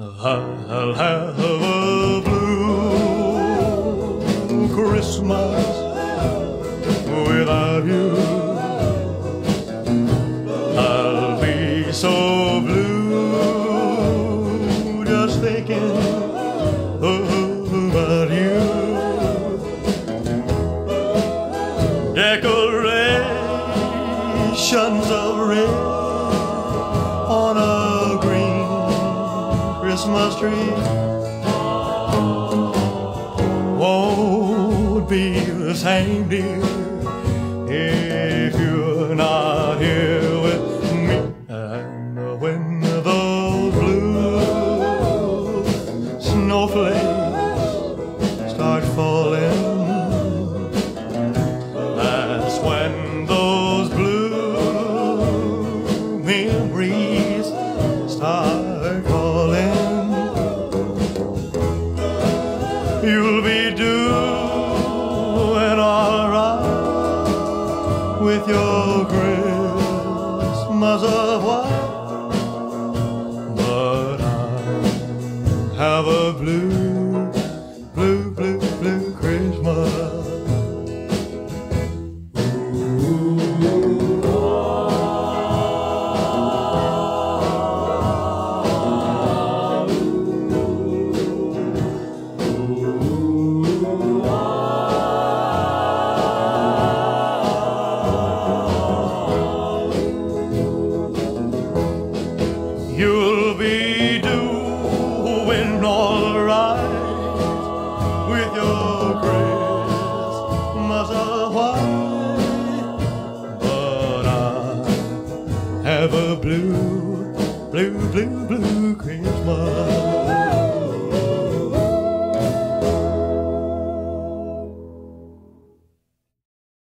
I'll have a blue Christmas without you. I'll be so blue just thinking about you. Decorations of red Christmas tree won't be the same, dear, if you're not here with me. And when those blue snowflakes start falling, that's when those blue memories start calling. You'll be doing alright with your Christmas of white, but I have a blue, You'll be doing alright with your Christmas white, but I have a blue, blue, blue, blue Christmas.